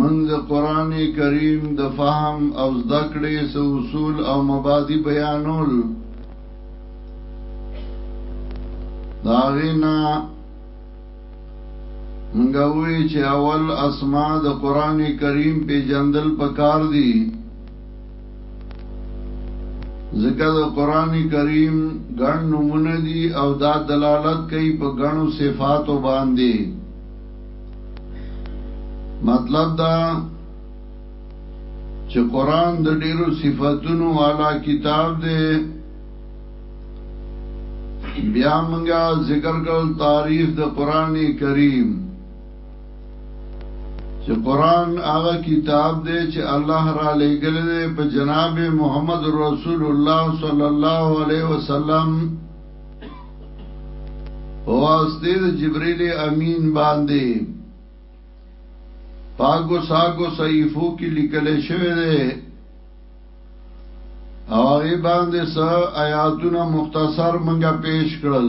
من د قران کریم د فهم او زده کړې سو اصول او مبادی بیانول داغینا منګه وی چې اول اسماء د قران کریم په جندل پکار دي ځکه د قران کریم ګڼ نمونه دي او دا دلالت کوي په ګڼو صفاتو باندې مطلب دا چې قران د ډیرو صفاتونو والا کتاب دی بیا موږ ذکر کول تاریخ د قران کریم چې قران هغه کتاب دی چې الله را لېګل دی په جناب محمد رسول الله صلی الله علیه وسلم واسطه د جبرئیل امین باندې پاګو ساګو صحیفو کې لیکل شوی دی او هغه باندې س آیاتونه مختصر منګه پیش کړل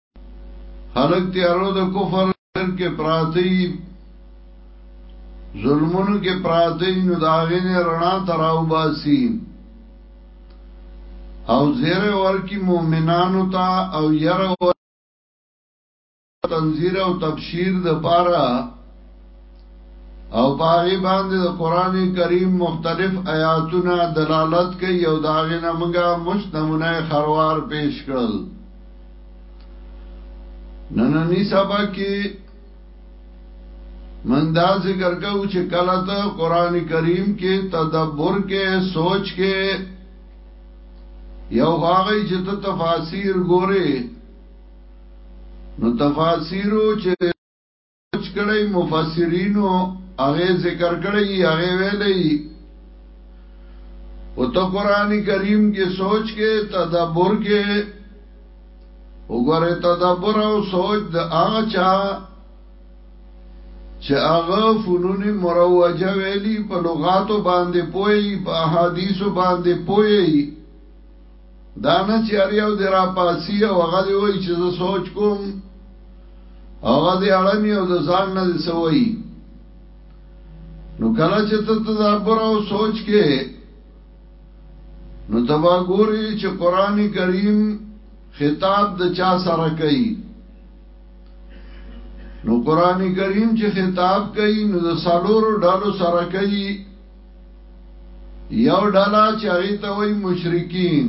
خلق تیارو د کفر کې پراتی ظلمونو کې پراتی نو داغین رڼا تراو باسی او زیر ورکی مومنانو تا او یر ورکی تنزیر او تبشیر د پارا او پاغی باندې د قران کریم مختلف آیاتونه دلالت کوي او داغه نمګه مشتمنه خروار پیش کړل نننی سبا کې من دا ذکر کوو چې کله ته قران کریم کې تدبر کې سوچ کې یو هغه چې ته تفاسیر ګوره نو تفاسیرو چې سوچ کړی مفسرینو هغه ذکر کړی هغه ویلی او ته قران کریم کې سوچ کې تدبر کې وګوره تدبر او سوچ د هغه چا چې هغه فنون مروجه ویلی په لغاتو باندې پوي په احادیثو باندې پوي دا نه چې هر یو دې راپاڅي او هغه دې وایي چې زه سوچ کوم هغه دې اړمي او د ځان نه دې سوي نو کله چې ته تدبر او سوچ کې نو تبا ګوري چې قران کریم خطاب د چا سره کوي نو قران کریم چې خطاب کوي نو د سالورو ډالو سره کوي یو ډله چې هغه ته وای مشرکین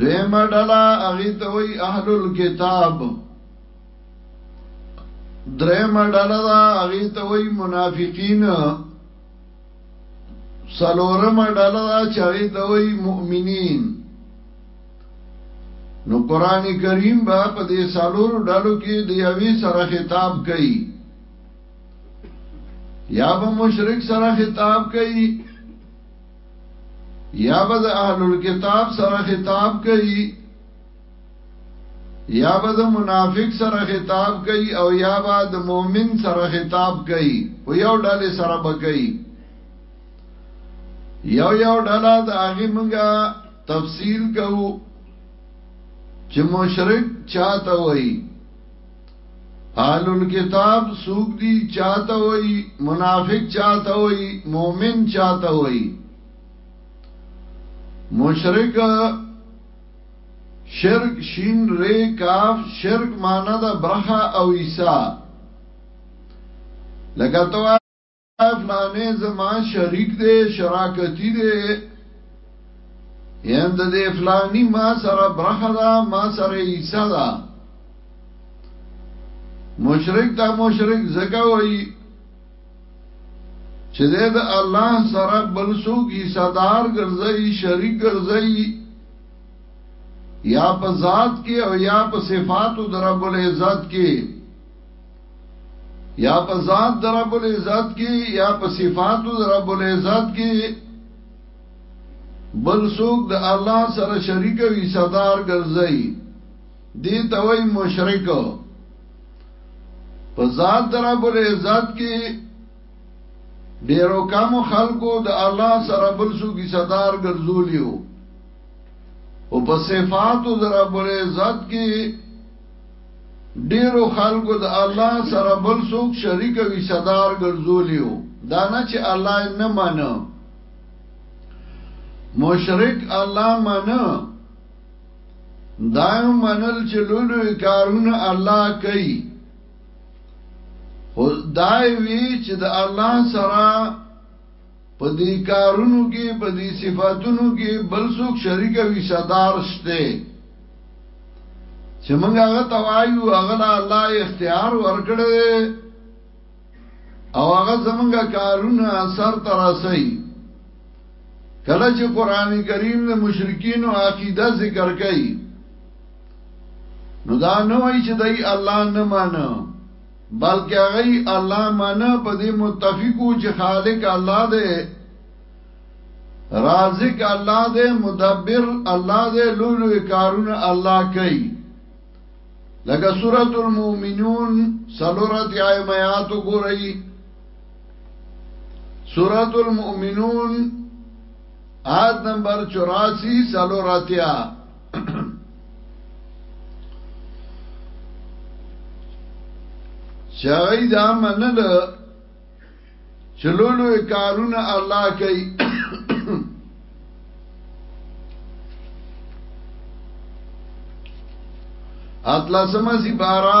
دیمه ډله هغه ته وای اهل الكتاب دریمه ډله دا هغه ته وای منافقین سلورمه ډله دا چې هغه ته وای مؤمنین نو قران کریم با په دې سالور ډلو کې د یوې سره خطاب کوي یا به مشرک سره خطاب کوي یا به د اهل الكتاب سره خطاب کوي یا به د منافق سره خطاب کوي او یا به د مؤمن سره خطاب کوي او یو ډلې سره به کوي یو یو ډله د هغه منګه تفصیل کوو چې مشرک چاته وایي اهل الكتاب سوق دي چاته وي منافق چاته وي مؤمن چاته وي مشرک شرک شین ری کاف شرک معنی دا برخه او عیسی لکه تو فلانې زما شریک دی شراکتی دی یم د دې فلانی ما سره برخه ده ما سره عیسی ده مشرک دا مشرک زکه وای چې د الله سره بل څوک عیسی دار ګرځي شریک ګرځي یا په ذات کې او یا په صفاتو در رب العزت کې یا په ذات در رب العزت کی یا په صفات در رب العزت کی بل سوک د الله سره شریک وی صدار ګرځي دی ته وای مشرک په ذات در رب العزت کی ډیرو کم خلکو د الله سره بل سوک صدار ګرځولیو او په صفات در رب العزت کی ډیرو خلکو د الله سره بل څوک شریک وي صدار ګرځولیو دا نه چې الله یې نه منه مشرک الله منه دایو منل چې لولو کارونه الله کوي خو دای وی چې د الله سره په دې کارونو کې په دې صفاتونو کې بل څوک شریک وي صدار شته چې موږ هغه توایو هغه لا الله اختیار ورکړي او هغه زمونږ کارونه اثر ترسي کله چې قران کریم د مشرکین او عقیده ذکر کوي نو دا نه وای چې دای الله نه مانه بلکې هغه یې الله منه په دې متفق وو چې خالق الله دی رازق الله دی مدبر الله دی لوی لوی کارونه الله کوي لکه سورۃ المؤمنون سلورت آیات آیات ګورئ سورۃ المؤمنون آیت نمبر 84 سلورتیا چې هغه دا منل چې لولو کارونه الله کوي اتلسمه سپاره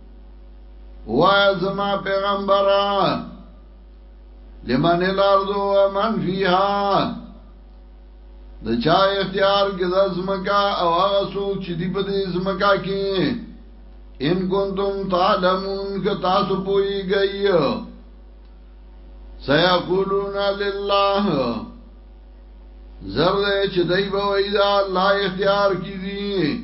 وای زما پیغمبره لمن الارض و من فیها د چا اختیار کې د زمکا او هغه څوک چې دی په دې زمکا کې ان کنتم تعلمون که تاسو پوهیږئ سيقولون لله زرد چې دای په وېدا الله اختیار کړي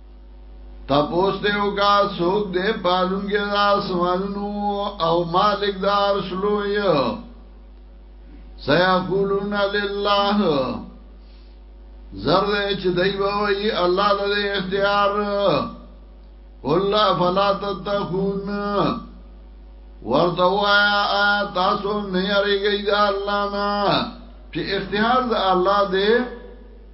تپوس دې وکا څوک دې پالونګي د اسمانونو او مالک د عرش لوی سيقولون لله زر دې چې دای وایي الله لري اختیار الله فلا تتقون ورته وایا تاسو نه یریږئ د الله نه چې اختیار د الله دې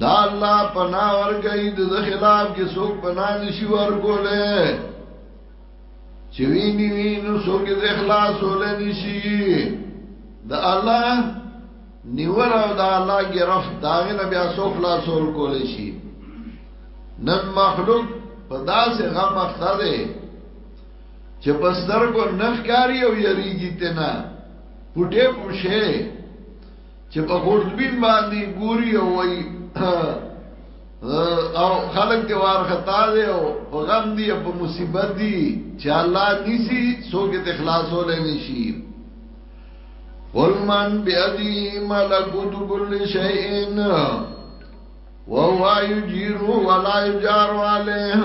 دا الله پنا ورګی د خلاف کې څوک پنا نشي ورکوله چې ویني وینو څوک د اخلاص ولني شي د الله نیور او د الله گرفت داغه نه بیا څوک لا سول کول شي نن مخلوق په داسې غم اخته دی چې په سترګو نخکاری او یریږي تنه پټه پوشه چې په خوردبین باندې ګوري او وای او خلق دی وارخطا دی او په غم دی په مصیبت دی چې الله نیسی څوک ته خلاصول نشي قل من بیدی ملکوت کل شیئن وهو یجیر ولا یجار علیه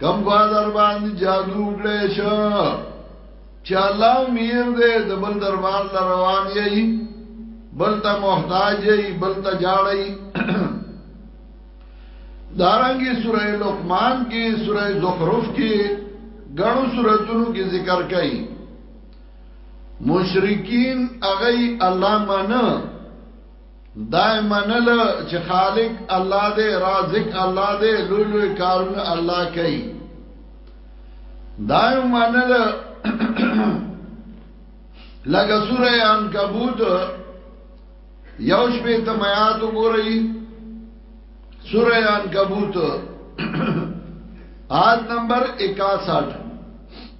کم خوا در باندې جادو کړی شو چې الله میر دې د بل دربار ته روان یې بل ته محتاج یې بل ته جاړی دارنګي سوره لقمان کې سوره زخرف کې غړو سوراتونو کې ذکر کړي مشرکین هغه الله منه دای منل چې خالق الله دې رازق الله دې لوی لوی کارونه الله کوي دای منل لکه سوره عنکبوت یو شپې ته میات وګورئ سوره عنکبوت آیت نمبر 61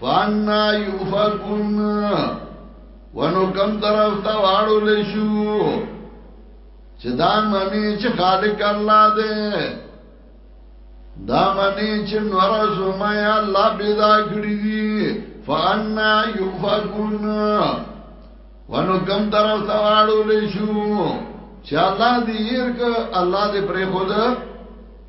فانا یوفقون ونو کم طرف تا واړو لشو چې دا منی چې خالق الله دې دا منی چې نور سوما الله پیدا کړی دي فانا یوفقون ونو کم طرف تا واړو لشو چې الله دې ير ک الله دې پرې خود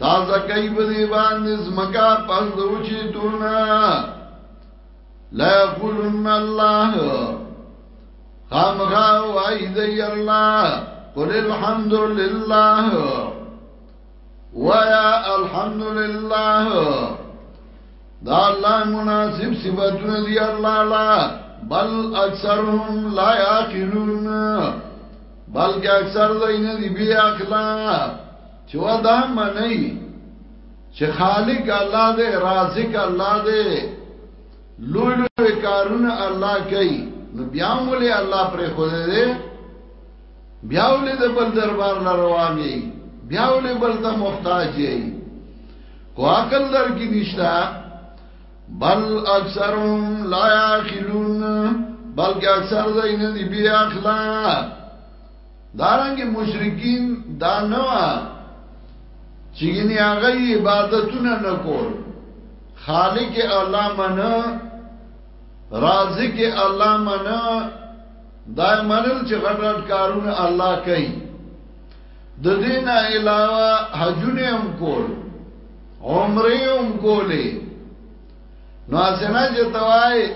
تازه کوي په دې باندې زمکا پس دوچې دونه لا یقولن الله خامغا وای دی الله قل الحمد لله ويا الحمد لله دا الله مناسب صفاتونه دی الله لا بل اکثرهم لا یاقلون بلکې اکثر دین دی بیا اخلاق چې ودا منئ چې خالق الله دې رازق الله دې لوی لوی کارونه الله کوي نو بیا ولې الله پر خوده دې بیا ولې د بل دربار لروان یې بیا ولې بل ته محتاج یې کو عقل در کې نشتا بل اکثرهم لا یاخلون بلکې اکثر دې نه دی بیا اخلاق دارنګ مشرکین دا نه چې ګنې هغه عبادتونه نکول خالق الله منه رازق الله منه دا منل چې غټ غټ کارونه الله کوي د دین علاوه حجونه هم کول عمره هم کولې نو اسنه چې توای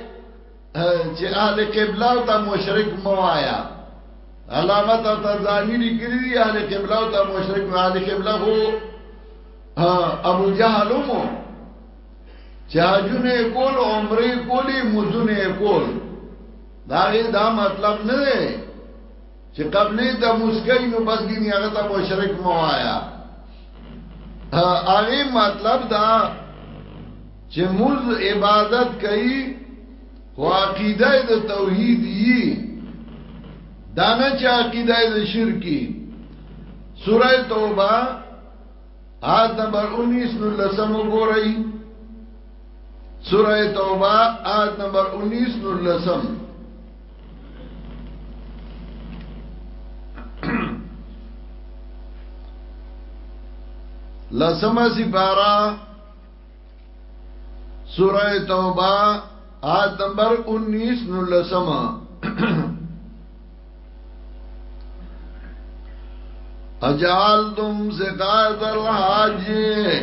چې اهل قبله ته مشرک موایا علامه تزانی لیکلی دی اهل قبله ته مشرک اهل قبله هو ابو جهل مو چاجونه کول عمره کولی مزونه کول دا دا مطلب نه چې قبلې ته مسکې نو بس ګینه هغه ته مشرک موایا هغه مطلب دا چې موږ عبادت کوي خو عقیده د توحید یي دا نه چې عقیده د شرکی سوره توبه آیت نمبر 19 نو لسم وګورئ سوره توبه آیت نمبر 19 نو لسم لسمه سپارا سوره توبه آیت نمبر 19 نو لسمه اجعلتم سقایت الحاجی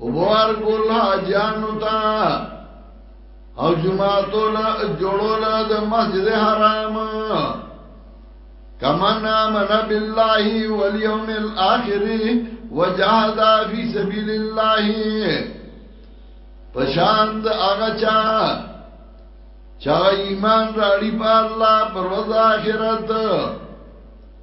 وبور کول حاجانو تا او جمعاتو لا جوړو لا د مسجد حرام کما نامن بالله واليوم الاخر وجاهد فی سبیل الله پشاند هغه چا چا ایمان راړي په الله پر ورځ آخرت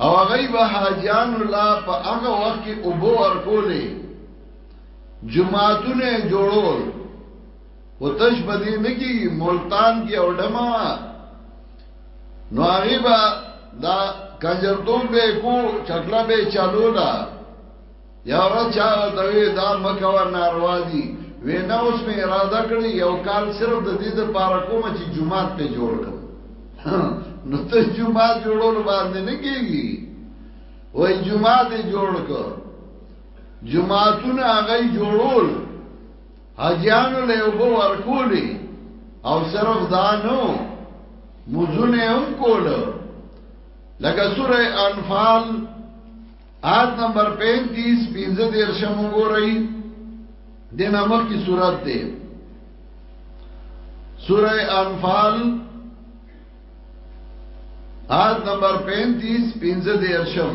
او هغه به حاجیان الله په هغه وخت کې او بو ورکولې جمعهتونه جوړول او تش بدی نگی ملتان کی او ډما نو هغه به دا کنجرتوب به کو چکلا به چالو دا یا ورځ چا ته وی دا مکه و ناروا دي وینا اوس می اراده کړی یو کال صرف د دې د پاره کوم چې جمعات په جوړ کړ نو ته جمعات جوړول باندې نه کیږي وای جمعات جوړ کړ جمعاتونه هغه جوړول حجانو له وبو ورکولې او صرف دانو مزونه هم کول لکه سوره انفال آیت نمبر 35 پنځه دیر شم وګورئ د نامه کی صورت ده سوره انفال آیت نمبر 35 پنځه دیر شم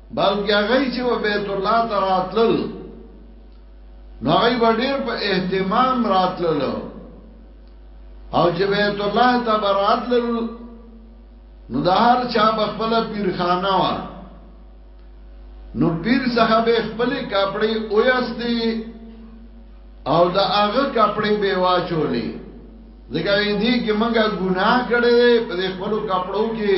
بلکې هغه چې و بیت الله ته راتلل نو هغه به ډېر په اهتمام راتلل او چې بیت الله ته براتلل نو د هر چا په خپل پیرخانه و نو پیر صاحب خپل کپڑے اویستی او د هغه کپڑے به واچولې ځکه دې کې موږ ګناه کړې په خپل کپڑو کې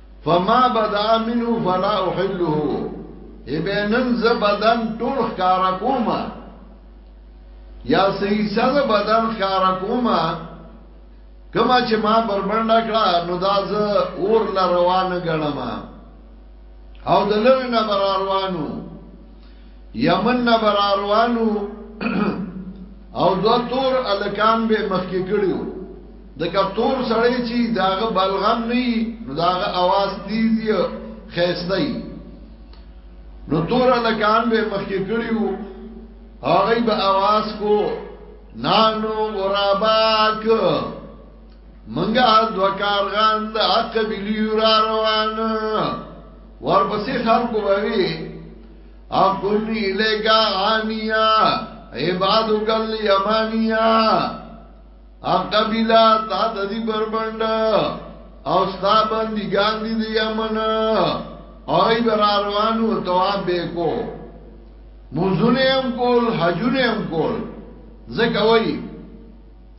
فما بدا منه فلا احله ایبنن ز بدن ټول ښکار کوما یا سې سز بدن ښکار کوما کما چې ما بربند کړه نو دا ز اور ل روان غنما او دلر نه بر روانو یمن نه به را روان وو او دوه تور هلکان به مخکې کړي وو ځکه تور سړی چې د هغه بلغم نه وي نو د هغه اواز تیز وي ښایسته وي نو تور هلکان به مخکې کړي وو هغوی به اواز کو نانو غراباک منګه دو کارغان د قبلی را روان ورپسې خلکو بوي اقل الیکا انیا عبادو کل یمانیا اقبلا تا د دې بربند او ستا باندې ګاندی دی یمن او ای بر روانو تواب به کو موزونه هم کول حجونه هم کول زکه وای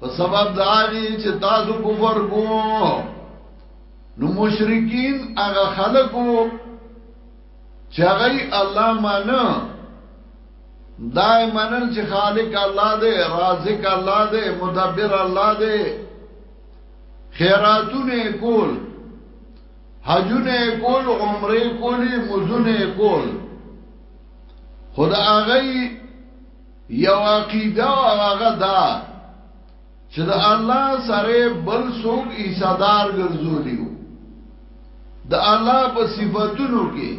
په سبب داغي چې تاسو کفر کو نو مشرکین هغه خلکو چې هغه الله مانه دای منل چې خالق الله دی رازق الله دی مدبر الله دی خیراتونه کول حجونه کول عمره کولی مزونه کول خدا هغه یو عقیده او هغه دا چې د الله سره بل څوک ایصدار ګرځولیو د الله په صفاتونو کې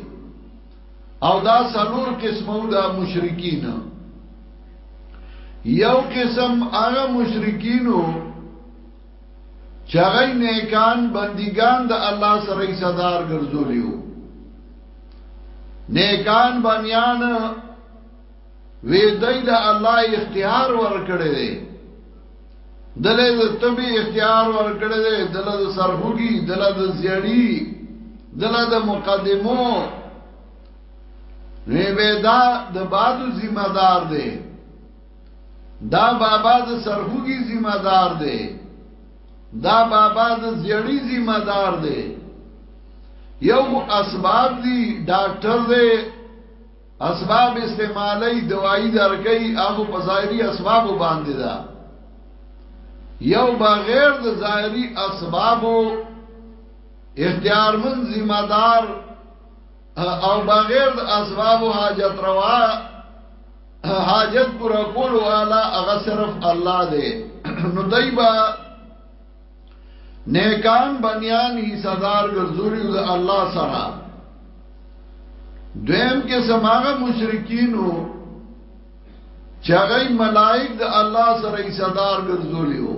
او دا سلور قسمو دا مشرکین یو قسم هغه مشرکینو چغی نیکان بندگان د الله سره ایصدار ګرځولیو نیکان بنیان وی دای له الله اختیار ورکړی دی دله د طبي اختیار ورکړی دی دله د سرخوږي دله د زیړی دله د مقدمو نه به دا د بادو ذمہ دار دی دا بابا د سرخوږي ذمہ دار دی دا بابا د زیړی ذمہ دار دی یو اسباب دی ډاکټر دی اسباب استعمالی دوائی درکئی اخو پا ظاہری اسبابو باندی دا یو بغیر د ظاہری اسبابو اختیارمن ذمہ دار او بغیر د اسبابو حاجت روا حاجت پر کولو اعلی اغا صرف الله دی نو دایبا نیکان بنیان حصدار ګرځولیو د الله سره دویم کې سماغه مشرکینو چاغی ملائک د الله سره حصدار ګرځولیو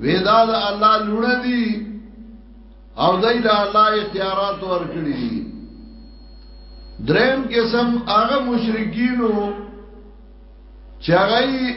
ودا د الله لونه دي او دای له الله اختیارات ورکړي دي دریم قسم هغه مشرکینو چاغی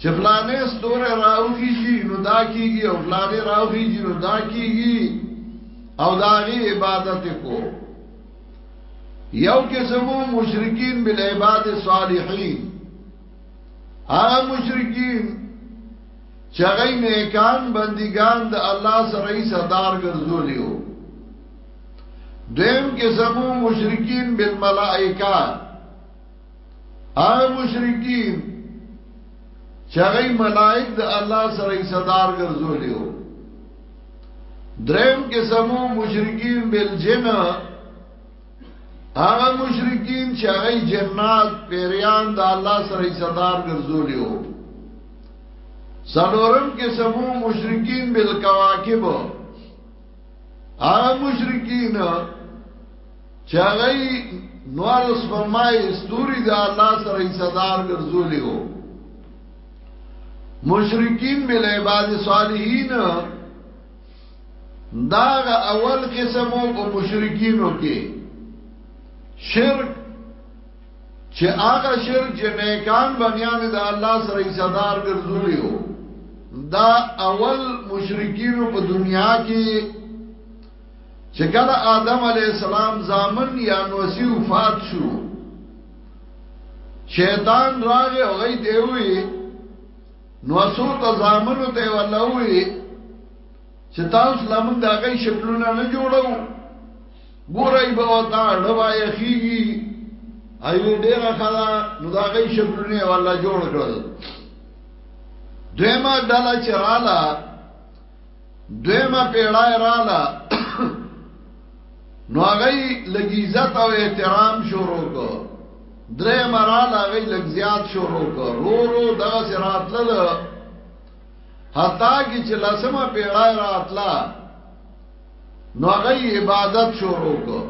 چې فلانه ستوره راوخیږي نو دا کیږي او فلانه راوخیږي نو دا کیږي او داغي عبادت کو یو قسمو مشرکین بل عباد صالحین هغه مشرکین چې هغه نیکان بندگان د الله سره یې صدر ګرځولیو دیم قسمو مشرکین بالملائکه هغه مشرکین چې هغه ملائک د الله سره یې صدر ګرځولیو دریم کې سمو مشرکین بل جن هغه مشرکین چې هغه جنات پیریان د الله سره یې صدر ګرځولیو سلورم کې سمو مشرکین بل کواکب هغه مشرکین چاغی نور سپرمای استوری دا الله سره صدار ګرځولې وو مشرکین بل عباد صالحین دا اول قسمو او مشرکینو کې شرک چې هغه شرک چې نیکان بنیان د الله سره صدار ګرځولې وو دا اول مشرکینو په دنیا کې چې کله آدم علی السلام زامن یا نوسی وفات شو شیطان راغه او غي ته وی نوسو ته زامن ته ولوي چې تاسو لمن دا غي شکلونه نه جوړو ګورای به وتا ډبا یخیږي ایو ډیر خلا نو دا غي شکلونه ولا جوړ کړل دیمه دلا چراله دویمه پیړای رااله نو هغه لګیزت او احترام شروع کو درې مرال هغه لګ زیات شروع کو رو رو دغه سرات لل حتا کی چې لسمه پیړای راتلا نو هغه عبادت شروع کو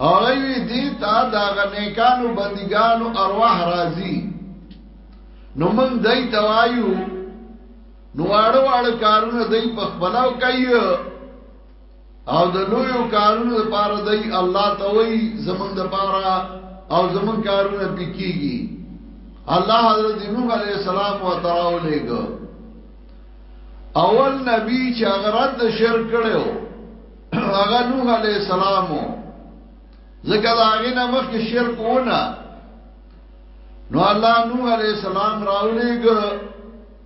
هغه وی دي تا دا غنیکانو بندګانو ارواح راضی نو من دای توایو نو واړه واړه کارونه دای په خپلو کوي او د لویو کارونو لپاره دای الله ته وای زمون د پاره او زمون کارونه پکېږي الله حضرت نوح علیہ السلام و تراو لګو اول نبی چې هغه رد شرک کړو هغه نوح علیہ السلام زکه دا هغه نه مخ کې شرک ونه نو الله نوح علیہ السلام راولېګ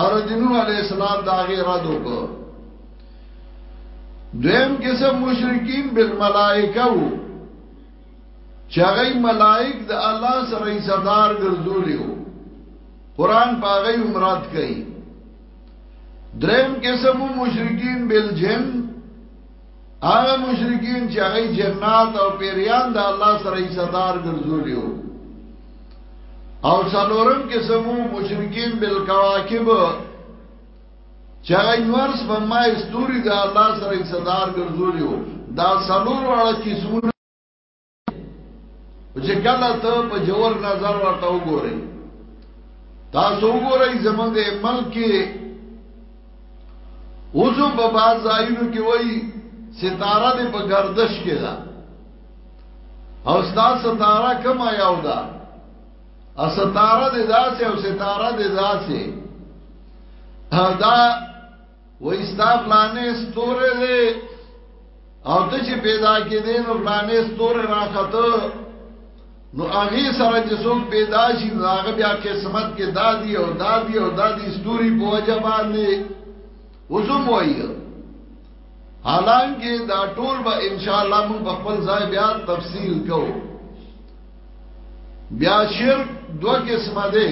اور د نوح علی السلام دا غي رد وکړو دویم قسم مشرکین بالملائکه وو چې هغه ملائک د الله سره یې صدر ګرځولي وو قران پاغه عمرات کوي دریم قسم مشرکین بالجن هغه مشرکین چې هغه جنات او پیریان د الله سره یې صدار ګرځولیو او څلورم کې سمو مشرکین بالکواکب چې هغه نور سپما استوري د الله سره یې صدار ګرځولیو دا څلور واړه قسمونه چې کله ته په جوور نظر ورته وګورې تاسو وګورئ زمونږ ملک کې اوسو په باز ځایونو کې وایي ستاره دې په گردش کې ده او ستا ستاره کما یو ده او ستاره دې داسې او ستاره دې داسې دا وای ستا پلانې ستوره دی او ته چې پیدا کې دې نو پلانې ستوره راخته نو هغه سره چې څوک پیدا شي نو هغه بیا قسمت کې دادی او دادی او دادی ستوري په وجه باندې وزم وایي حالانکه دا ټول به ان شاء الله موږ په خپل ځای بیا تفصیل کوو بیا شرک دو قسمه ده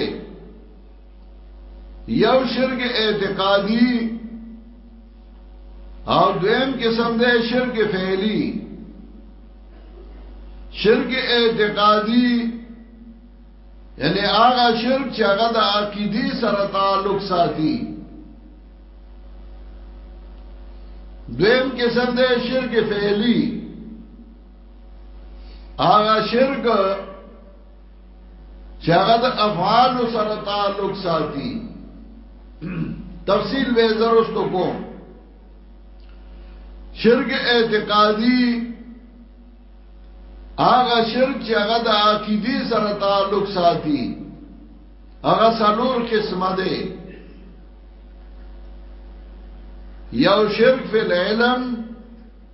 یو شرک اعتقادی او دویم قسم ده شرک فعلی شرک اعتقادی یعنی هغه شرک چې هغه د عقیدی سره تعلق ساتي دویم قسم ده شرک فعلی هغه شرک چې هغه د افعال سره تعلق ساتي تفصیل به زروستو کوم شرک اعتقادي هغه شرک چې هغه د عقیدې سره تعلق ساتي هغه څلور قسمه ده یو شرک فی العلم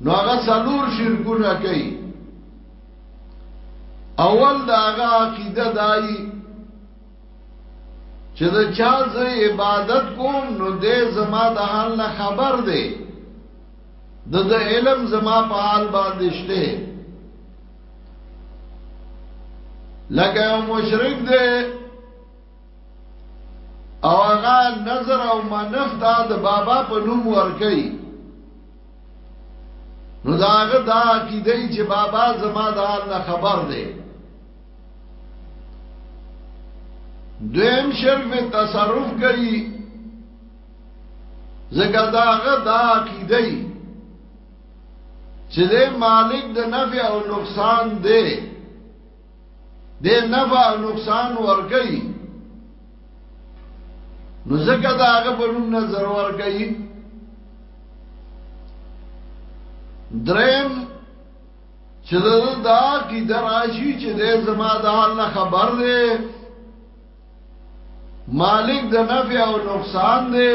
نو هغه سلور شرکونه کوي اول دا هغه عقیده دای چې دا چا زه عبادت کوم نو دې زما د حال نه خبر دی د د علم زما په حال باندې شته لکه مشرک دی او هغه نظر او منف دا د بابا په نوم ورکي نو داغه دا عقیده چې بابا زما د حال نه خبر دی دویم شرف تصرف کوي زګه داغه دا عقیده چې د مالک د نفع او نقصان دی د نفع او نقصان ورکي نو زکه دا هغه په نوم نظر ورکي درم چې دا کی دراشي چې د زما د حال نه خبر دی مالک د نفع او نقصان دی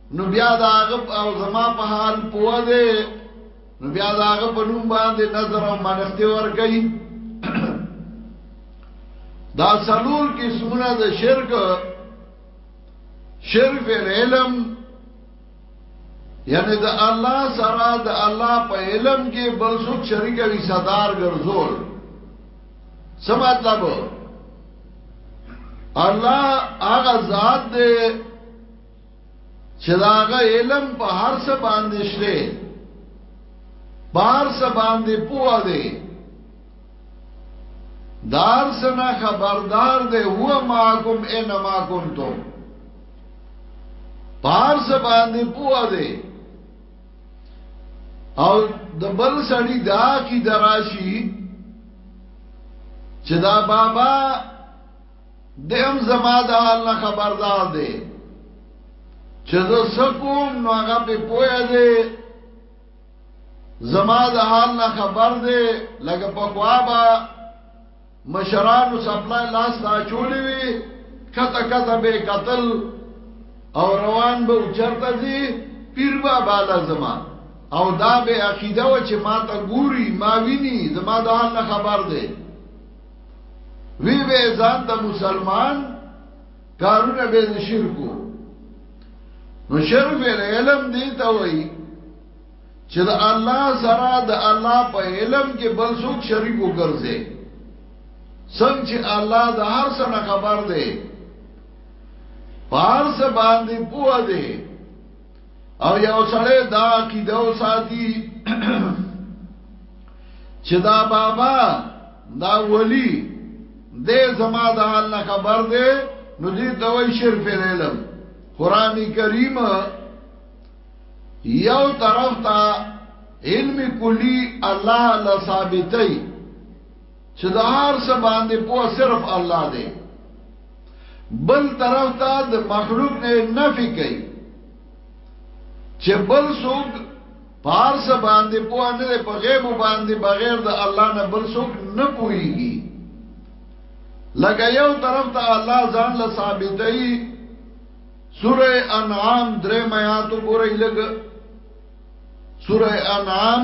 نو بیا دا غب او زما په حال پوه دی نو بیا دا غب په نوم باندې نظر او منښتې ور کوي دا سلور قسمونه د شرک شرف العلم یعنی د الله سره د الله په علم کې بل څوک شریک وي صدر ګرځول څه مطلب الله هغه ذات دی چې داغه علم په هر څه باندې شته بار څه باندې پوه دی دار سنا خبردار دے هو ماکم انما کنتم پار څه باندې پوه دی او د بل سړی دا کی دراشی چې دا بابا دیم زما د حال نه خبردار دی چې زه سکوم نو هغه په پوهه دی زما د حال نه خبر دی لکه په خوابه مشرانو سپلای لاس تا چولې وي کته کته به قتل او روان به چرته دي پیر بابا لازم او دا به عقیده و چې ما ته ګوري ما ویني زما د حال نه خبر دی وی به ځان ته مسلمان کارونه به د شرکو نو شرف علم دی ته وای چې د الله سره د الله په علم کې بل څوک شریک وګرځي څنګه چې الله د هر څه نه خبر دی پارس باندې پوه دی او یو سړی دا عقیده او ساتي چې دا بابا دا ولی دې زما د حال نه خبر دی نو دې ته وای شرف علم قران کریم یو طرف ته علم کلی الله لثابتای چې د هر څه باندې پوه صرف الله دی بل طرف ته د مخلوق نه نفي کوي چې بل څوک پارس باندې پوه نه دی په غیب باندې بغیر د الله نه بل څوک نه پوهیږي لکه یو طرف ته الله ځان له ثابتې سوره انعام درې میاتو ګورې لګ سوره انعام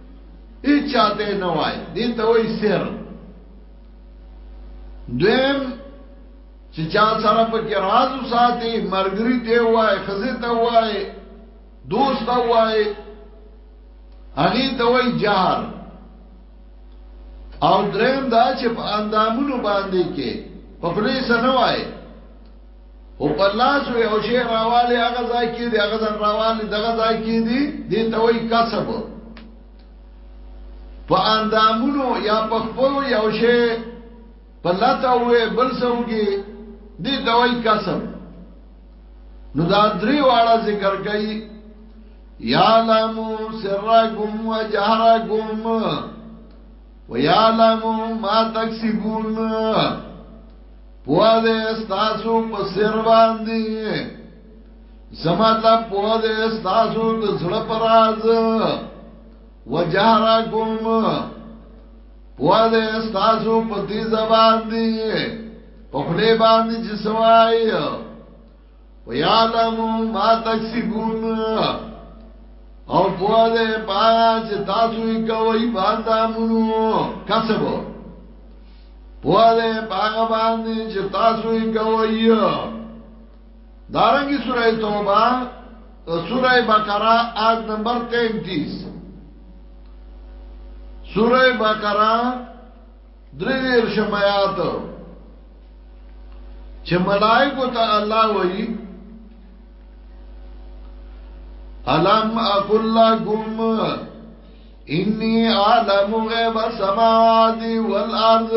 اچا ته نه وای دي ته وای سر دویم چې چا سره په کې راز ساتي مرګري ته وای خزه ته وای دوست ته وای هغه ته وای جار او دریم دا چې په اندامونو باندې کې په پلیس نه وای او په لاس یو شی راواله هغه ځای کې دی هغه ځان راواله دغه ځای کې دی دې ته وایي کسب په اندامونو یا په خپل یو شی په لته وې بل څوګي دې ته وایي کسب نو دا درې واړه ذکر کوي یا لامو سرکم و جهرکم و یا لامو ما تکسبون پوه دې ستاسو په سر باندې زما ته پوه دې ستاسو د زړه پر راز وجهرکم پوه دې ستاسو په دې زبان دې په خپل باندې چې سوای ويعلم ما تكسبون او پوه دې پایا چې تاسو یې کوي باندې مونږ کسب پوه دې پاګه باندې چې تاسو یې کوي دارنګي سورې توبه سورې بقره آیت نمبر 33 سورې بقره درې دیر شمایات چې ملائکو ته الله وایي علم اقول لكم اني اعلم غيب السماوات والارض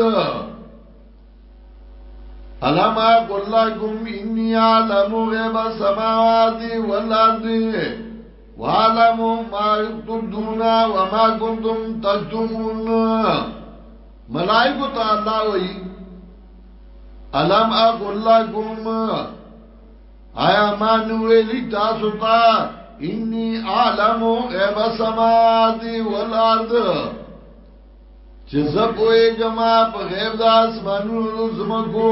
علم اقول لكم اني اعلم غيب السماوات والارض وعلموا ما تبدون وما كنتم تكتمون ملائکه تعالی وی الم اقول لكم آیا ما نو ویلی تاسو ته انی عالم غیب السماوات والارض چې زه پوهیږم په غیب د اسمانونو زمکو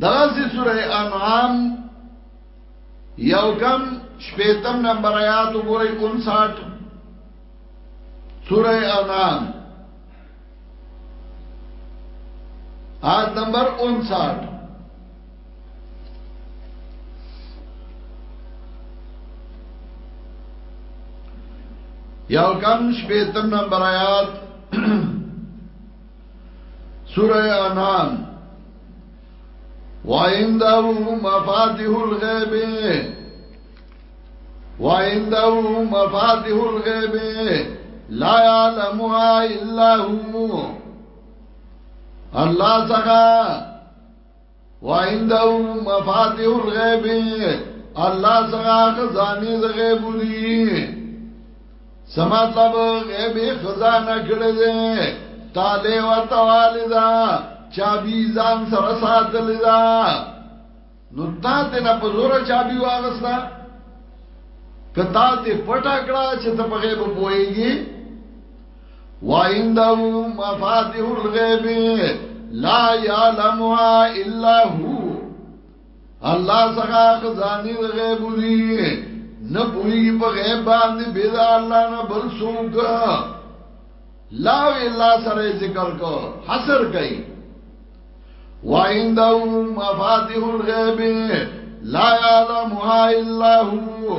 دغسی سوره انعام یو کم شپیتم نمبر آیات وګورئ 59 سوره انعام آیت نمبر 59 یو کم شپیتم نمبر آیات سوره انام وعنده مفاتيح الغيب وعنده مفاتيح الغيب لا يعلمها الا هو الله څنګه وعنده مفاتيح الغيب الله سغا خزاني ز غيب دي سمطلب غيب خزانه کړه دي تاله و توالدا چابي ځان سره ساتل دا نو تا ته نه په زور چابي واغستا کتا ته پټا کړه چې ته په غيب پويږي وعنده مفاتيح الغيب لا يعلمها الا هو الله څنګه خزاني غیب دي نه پوي په غیب باندې بيد الله نه بل څوک لا الا سره ذکر کو حسر کوي وعنده مفاتيح الغيب لا يعلمها الا هو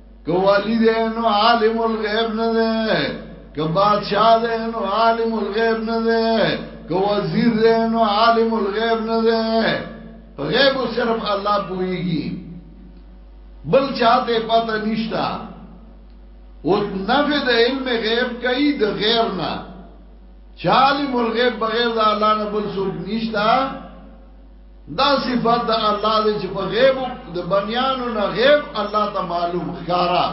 که والی دی نو عالم الغیب نه دی که بادشاہ دی نو عالم الغیب نه دی که وزیر دی نو عالم الغیب نه دی په غیب صرف الله پويږي بل چاته پته نشتا او نفع د علم غیب کوي د غیر نه چالم الغیب بغیر د الله نه بل څوک نشتا دا صفات د الله دی چې په غیب د بنیانو نه غیب الله ته معلوم ښکارا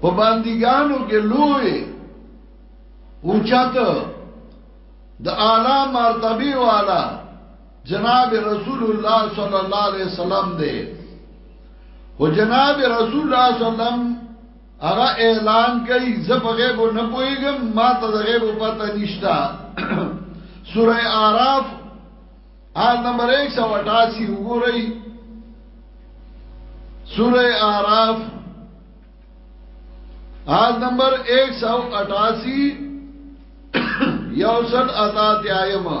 په باندېګانو کې لوی اوچت د اعلی مرتبه والا جناب رسول الله صلی الله علیه وسلم دی او جناب رسول الله صلی الله علیه وسلم هغه اعلان کوي زه په غیب نه پويګم ما ته د غیب پته نشتا سوره اعراف آیت نمبر 188 وګورئ سوره اعراف آیت نمبر 188 یوسل اتا تیایمه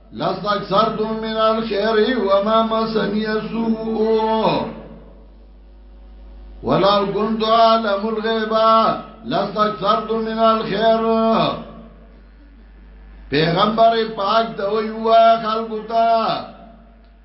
لاستكثرت من الخير وما مسني السوء ولو كنت عالم الغيبا لاستكثرت من الخير پیغمبر پاک د ویوا خلقو ته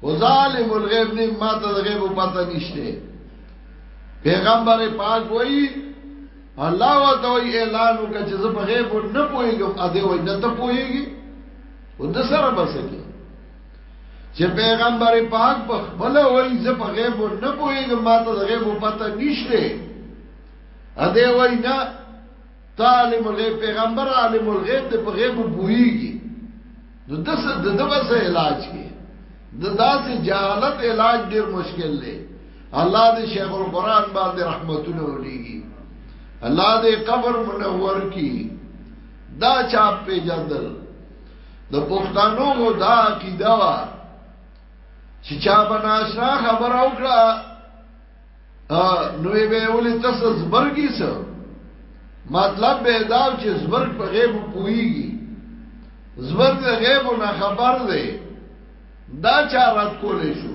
او ظالم الغیب نه ماته د غیب پته نشته پیغمبر پاک وای الله وته وای اعلان وکړه چې زه په غیب نه پوهیږم ا دې وای نه ته پوهیږي او د سره بسکه چې پیغمبر پاک په خپل وای زه په غیب نه پوهیږم ماته د غیب پته نشته ا دې وای نه ته عالم الغیب پیغمبر عالم الغیب د په غیب بوئیږي نو د څه د دغه څه علاج کې د داسې جهالت علاج ډیر مشکل دی الله دې شیخ القرآن باندې رحمتونه ولېږي الله دې قبر منور کی دا چاپ په جندل د پښتنو مو دا عقیده وا چې چا بناشنا خبر او کړه نو به ولې تاسو زبرګی سره مطلب به دا چې زبرګ په غیب پويږي زبرګ د غیب نه خبر دی دا چا رات کولې شو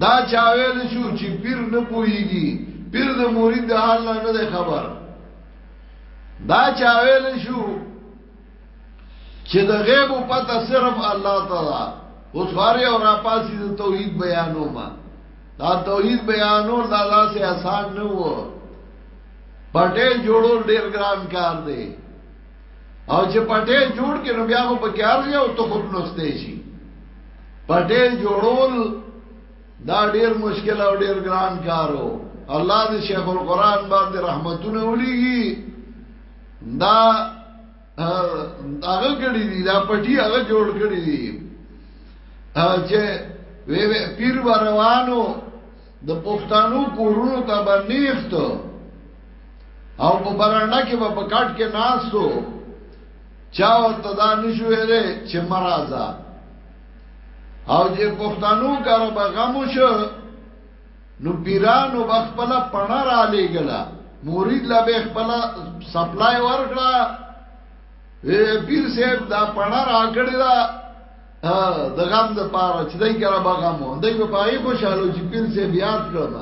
دا چا ویل شو چې پیر نه پويږي پیر د مرید د حال نه خبر دا چا ویل شو چې د غیب پته صرف الله تعالی اوس غاری او را پاسی د توحید بیانو ما دا توحید بیانو دا داسې آسان نه وو پټه جوړول ډیر ګران کار دی او چې پټه جوړ کې نو بیا خو په کار دی او ته خود نوسته شي پټه جوړول دا ډیر مشکل او ډیر ګران کارو الله دې شیخ القرآن باندې رحمتونه ولېږي دا هغه کړی دی دا پټي هغه جوړ کړی دی چې وی وی پیر روانو د پښتنو کورونو ته باندېخت او په برانډه کې په پکاټ کې ناسو چا ورته دا نشو ویلې چې مرزا او چې پښتنو کار به غمو شو نو پیرانو بخپل پنا را لګلا مرید لا به خپل سپلای ورکړه پیر صاحب دا پنا را کړی دا د غم د پاره چې دای کرا بغمو دای په پای خوشاله چې پیر صاحب یاد کړم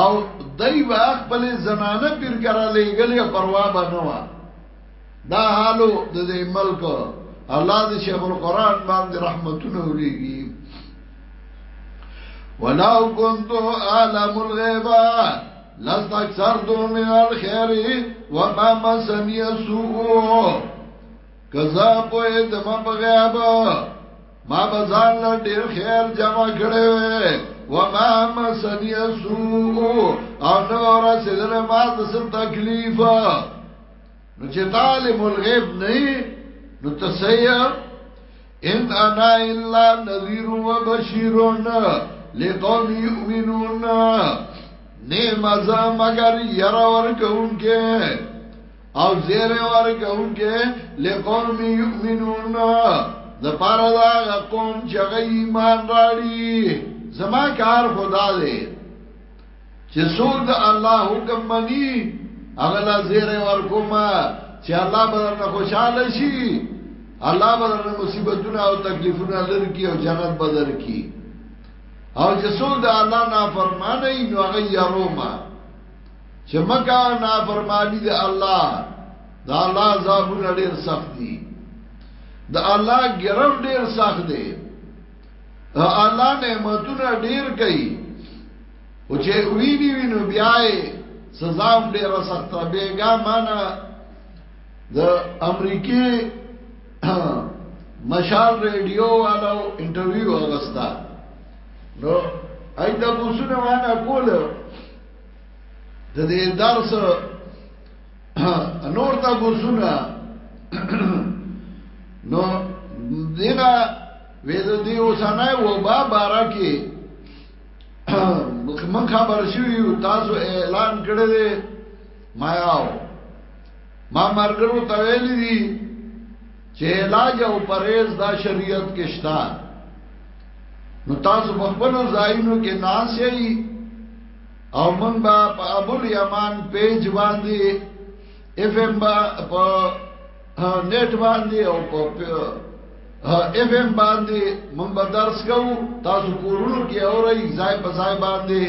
او دای واخ په زنانه پیر کرا لګلې پروا به نه دا حالو د دې ملک الله دې شیخ القران باندې رحمتونه ولېږي ولو كنت اعلم الغيب لاستكثرت من الخير وما مسني السوء کزا په دم په غیب ما بزان له ډیر خیر جمع کړي وي وما مسني السوء او نور سره ما د تکلیف نو چې طالب الغیب نه نو تسیا ان انا الا نذیر و بشیر لقوم یؤمنون نیم از مگر ير ورکونکې او زیر ورکونکې لقوم یؤمنون د پاره دا قوم چې ایمان راړي زما کار خدا دی چې څوک د الله حکم مني هغه لا زیره ورکوما چې الله به درنه خوشاله شي الله به درنه مصیبتونه او تکلیفونه لری کی او جنت به درکی او چې څوک د الله نافرمانه ای نو هغه یروما چې مکه نافرمانی د الله د الله عذابونه ډیر سخت دي د الله ګرم ډیر سخت دی الله نعمتونه ډیر کوي او چې ویني وینو بیا سزا هم ډیره سخته بیګا معنا د امریکای مشال ریډیو والو انټرویو اغستا نو اې د بوسونه وانا کول د دې درس نور ته بوسونه نو دینا وې د دې اوسنۍ وبا بارا کې مخمن خبر شوی تاسو اعلان کړی دی ما یاو ما مرګرو ته ویل دي چې علاج او پرهیز دا شریعت کې شته نو تاسو په خپل ځایونو کې ناس یې او من با په ابو الیمان پیج باندې اف ام با په نیټ باندې او په اف ام باندې مونږ به درس کوو تاسو کورونو کې اورئ ځای په ځای باندې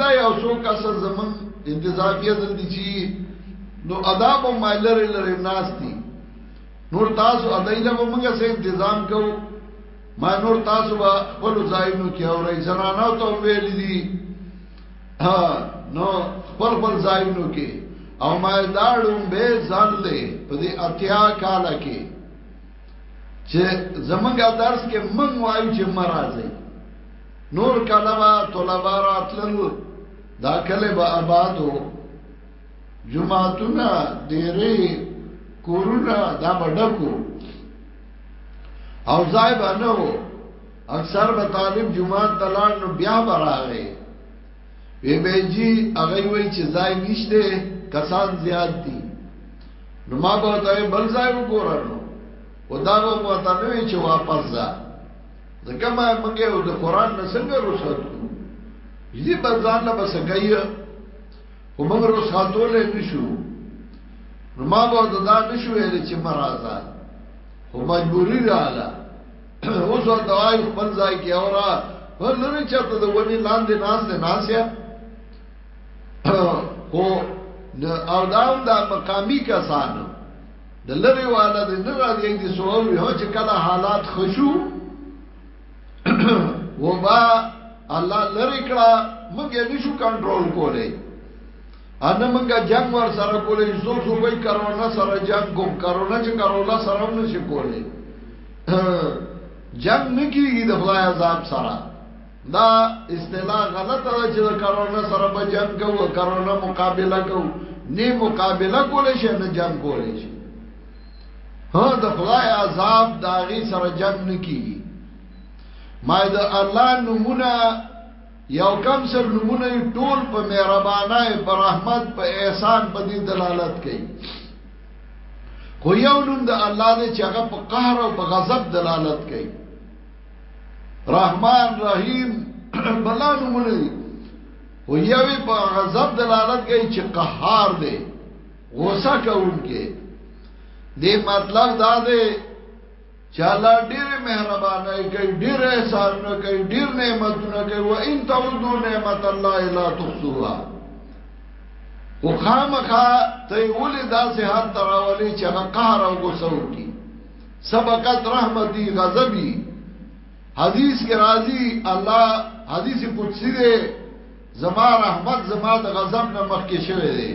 دا یو څو کس زمون انتظامیه دل دي چې نو اداب او مایلر لري ناس دي نور تاسو ادایله به موږ سه تنظیم کوو ما نور تاسو به خپل ځایونو کې اورئ زنانو ته ویل دي نو خپل خپل ځایونو کې او ما دا ډومبه ځل له په دې اتیا کال کې چې زمونږه درس کې مونږ وایو چې مرزه نور کلمه طلبه راتلل دا کله به آبادو جمعتونه ډېرې کورونه دا بډکو او ځای باندې اکثر به طالب جمعات تلار نو بیا براغه وی به جی هغه وی چې ځای نشته کسان زیات دي نو ما به ته بل ځای وګورم او دا به مو ته نوې چې واپس ځه ځکه ما مونږه او د قران نه څنګه رخصت کو یی په ځان نه بس گئی او موږ رخصتول نشو نو ما به دا نشو ویل چې مرزه خو مجبوری رااله اوس ورته وای خپل ځای کې اورا ولري چې ته د ونی لاندې ناس نه ناسیا خو او دام دا مقامی کسان د لری والا د نه راځي د سوال یو چې کله حالات خشو وبا الله لری کړه موږ یې نشو کنټرول کولای ان منګه جنگ ور سره کولې زو خو به کرونا سره جنگ کوم کرونا چې کرونا سره هم نشي کولې جنگ نکیږي د خدای عذاب سره دا اصطلاح غلطه ده چې کرونا سره به جنگ کوو کرونا مقابله کوو نه مقابله کولې شي نه جنگ کولې شي ها د خدای عذاب داغي سره جنگ نکیږي ما د الله نمونه یو کم سر نمونه ټول په مهربانای په رحمت په احسان په دې دلالت کوي خو یو نوم د الله دې چې هغه په قهر او په غضب دلالت کوي رحمان رحیم بلا نمونه دي خو یو په غضب دلالت کوي چې قهار دی غوسه کوونکی دې مطلب دا دی چې الله ډېر مهربانه کوي ډېر احسان کوي ډېر نعمتونه کوي و ان تعودو نعمت الله لا تحصوها خو خامخا ته ولې داسې حد تراولې چې هغه قهر او غصه وکړي سبقت رحمتي غضبي حدیث کې راځي الله حدیث قدسی دی زما رحمت زما د غضب نه مخکې شوی دی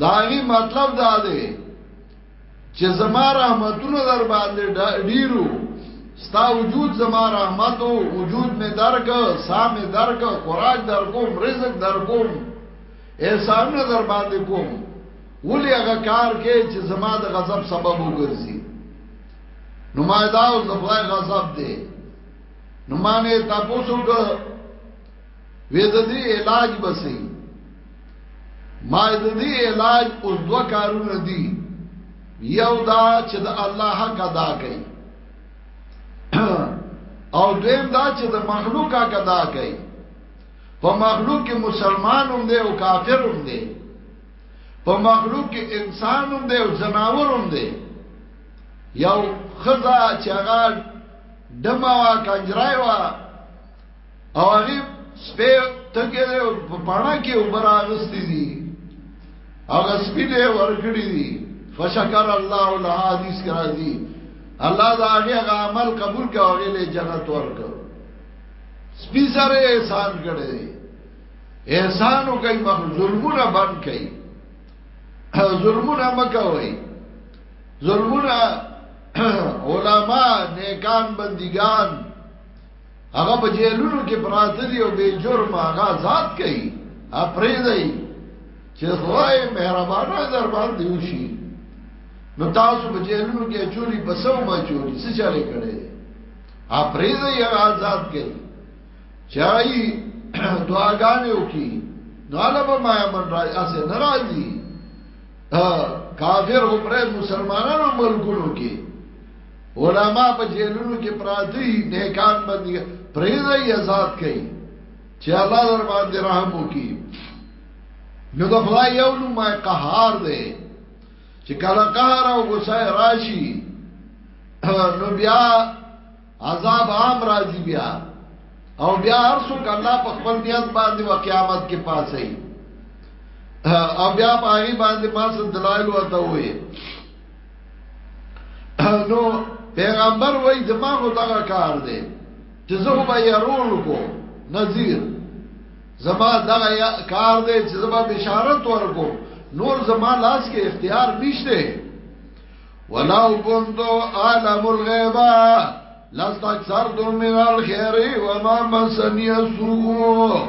دا غي مطلب دا دی چې زما رحمتونه در باندې ډیرو ستا وجود زما رحمت او وجود می درک سا می درک خوراک در کوم رزق در کوم احسانونه در باندې کوم ولی هغه کار کې چې زما د غضب سبب وګرځي نو ما دا او زفای غضب دی نو ما نه تاسو ته وې د دې علاج بسې ما د دې علاج اوس دوه کارونه دي یو دا چې د الله حق ادا کړي او دویم دا چې د مخلوق حق ادا کړي په مخلوق کې مسلمان هم دی او کافر هم دی په مخلوق کې انسان هم دی او جناور هم دی یو خزا چې هغه دموا کنجرای وا او هغه سپه تګه ده او په پاڼه کې عمر اغستی دي هغه سپه دې ورګړي دي فشکر الله له حدیث کرا دي الله دا هغه عمل قبول کړي هغه له جنت ورکړي سپی سره احسان کړي احسانو کوي مخ ظلمونه بند کوي ظلمونه مکوي ظلمونه علما نیکان بندگان هغه په جیلونو کې پراته دي او به جرم هغه آزاد کړي اپرې دی چې خدای مهربانه در باندې وشي نو تاسو په جیلونو کې چوری بسو ما چوری څه چاله کړي اپرې دی هغه آزاد کړي چای دعاګانې وکي نو علم ما من راځي اسه ناراضي کافر هم رې مسلمانانو ملکونو کې علما په جیلونو کې پراته دي نیکان باندې پریزه یې آزاد کړي چې الله در باندې رحم وکړي نو د خدای یو نوم ما قهار دی چې کله قهر او غصه راشي نو بیا عذاب عام راځي بیا او بیا هر څوک الله په خپل نیت باندې و قیامت کې پاسي او بیا په هغه باندې ما څه دلایل وته وي نو پیغمبر وای زما خو دغه کار دی چې زه به یې رول کو نذیر زما دغه کار دی چې زما بشارت ورکو نور زما لاس کې اختیار نشته ولو كنت اعلم الغيب لاستكثرت من الخير وما مسني السوء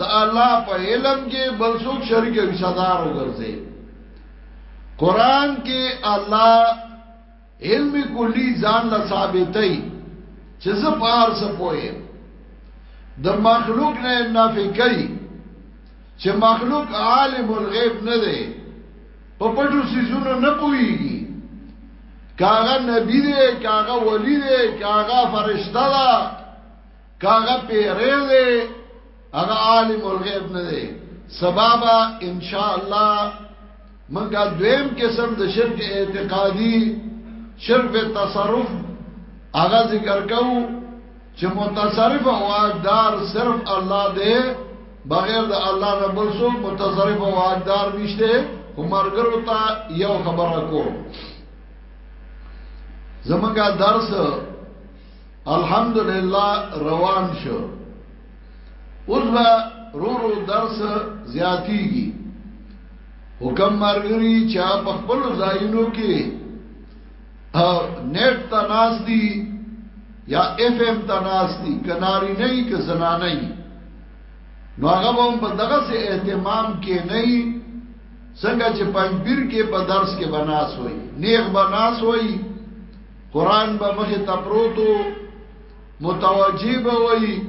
د الله په علم کې بل څوک شریک وي صدار وګرځي قران کې الله علم کلی ځان لا ثابتې چې زه پار سپوي د مخلوق نه نافي کوي چې مخلوق عالم الغیب نه دی په پټو سيزونو نه پويږي کاغه نبی دی کاغه ولی دی کاغه فرشتہ ده کاغه پیرې دې هغه عالم الغیب نه دی سبابا ان شاء الله منګه دویم قسم د شرک اعتقادي شرک تصرف هغه ذکر کوو چې متصرف او واقدار صرف الله دی بغیر د الله نه بل څوک متصرف او واقدار نشته خو مرګرو ته یو خبره کو زمونږه درس الحمدلله روان شو اوس به رو رو درس زیاتیږي حکم مرګري چې په خپل ځایونو کې نیټ ته ناس دي یا اف ام ته ناس دي کناري نه یې که زنانه یې نو هغه هم په دغه سه اهتمام کې نه یې څنګه چې پنځبیر کې په درس کې بناس وای نیغ بناس وای قران به مخ ته پروتو متوجی به وای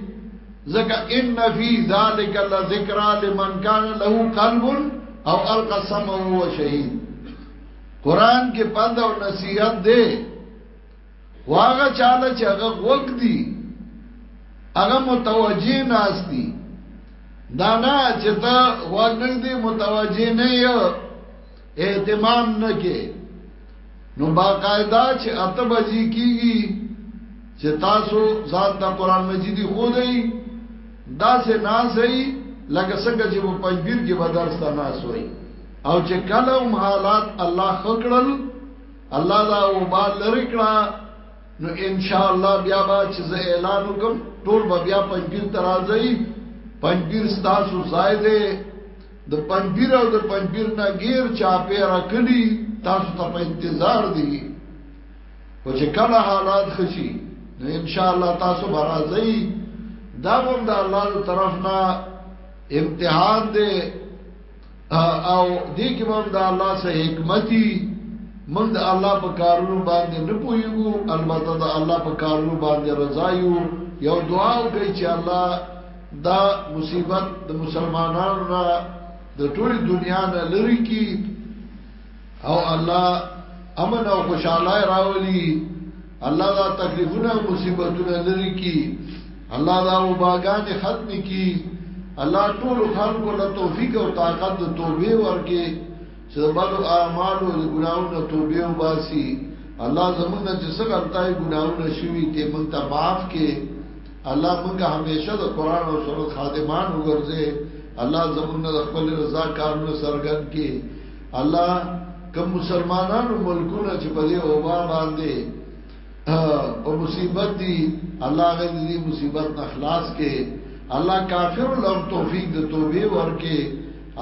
زکه ان فی ذلک لذکر لمن کان له قلب او القى سمع هو شهید قران کې پند او نصیحت ده واغه چاله چې هغه وګ دی هغه متوجی ناس دی دانا چې ته وګ دی متوجی نه یو اهتمام نه کې نو باقاعده چې اته بجې کیږي چې تاسو ځان ته قران مجیدی خو دی دا سه نازي لکه څنګه چې په پنځبیر کې به درس ته ناسوي او چې کله هم حالات الله خکړل الله دا او بال لري کړه نو ان شاء الله بیا به چې زه اعلان وکم ټول به بیا پنځبیر ترازی پنځبیر تاسو زائد د پنځبیر او د پنځبیر نه غیر چا پیرا کلی تاسو ته په انتظار دی او چې کله حالات خشي نو ان شاء الله تاسو برازي دا هم د الله تر طرف نه امتحان دی او دې کې هم د الله سه حکمتي موږ د الله په کارونو باندې نه پويګو البته د الله په کارونو باندې رضا یو یو دعا وکړي چې الله دا مصیبت د مسلمانانو را د ټولې دنیا نه لری کی او الله امن او خوشاله راولي الله دا تکلیفونه او مصیبتونه لری کی الله دا وباګان ختم کی الله ټول خلکو له توفیق او طاقت د توبې ورکې چې بدو اعمالو د ګناونو توبې وباسي الله زمونږ چې څنګه تای ګناونه شوي ته مونږ ته معاف کې الله موږ همیشه د قران او سنت خادمان وګرځي الله زموږ د خپل رضا کارونه سرګن کې الله کوم مسلمانانو ملکونه چې په دې اوبا باندې او مصیبت دي الله غي دې مصیبت نه خلاص کې الله کافر لهم توفیق د توبې ورکې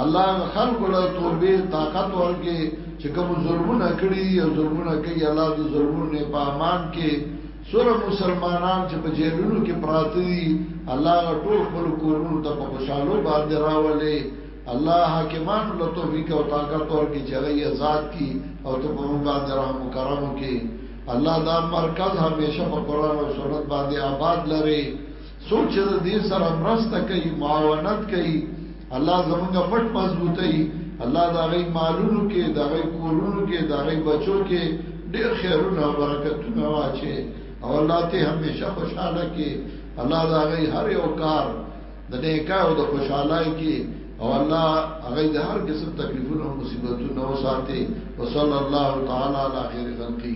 الله خلق له توبې طاقت ورکې چې کوم ظلمونه کړی او ظلمونه کوي الله دې ظلمونه په امان کې سره مسلمانان چې په جیلونو کې پراته دي الله ټول خپل کورونو ته په خوشاله باندې راولي الله حاکمان له توفیق او طاقت ورکړي چې هغه آزاد کی او ته په موږ باندې رحم کرم وکړي الله دا مرکز همیشه په قران او سنت باندې آباد لري څوک چې د دې سره مرسته کوي معاونت کوي الله زمونږه پټ مضبوطي الله دا غي مالونو کې دا غي کورونو کې دا غي بچو کې ډېر خیرونه او برکتونه واچي او الله ته همیشه خوشاله کې الله دا غي هر یو کار د نیکه او د خوشاله کې او الله هغه د هر قسم تکلیفونو او مصیبتونو او ساتي وصلی الله تعالی علی خیر خلقی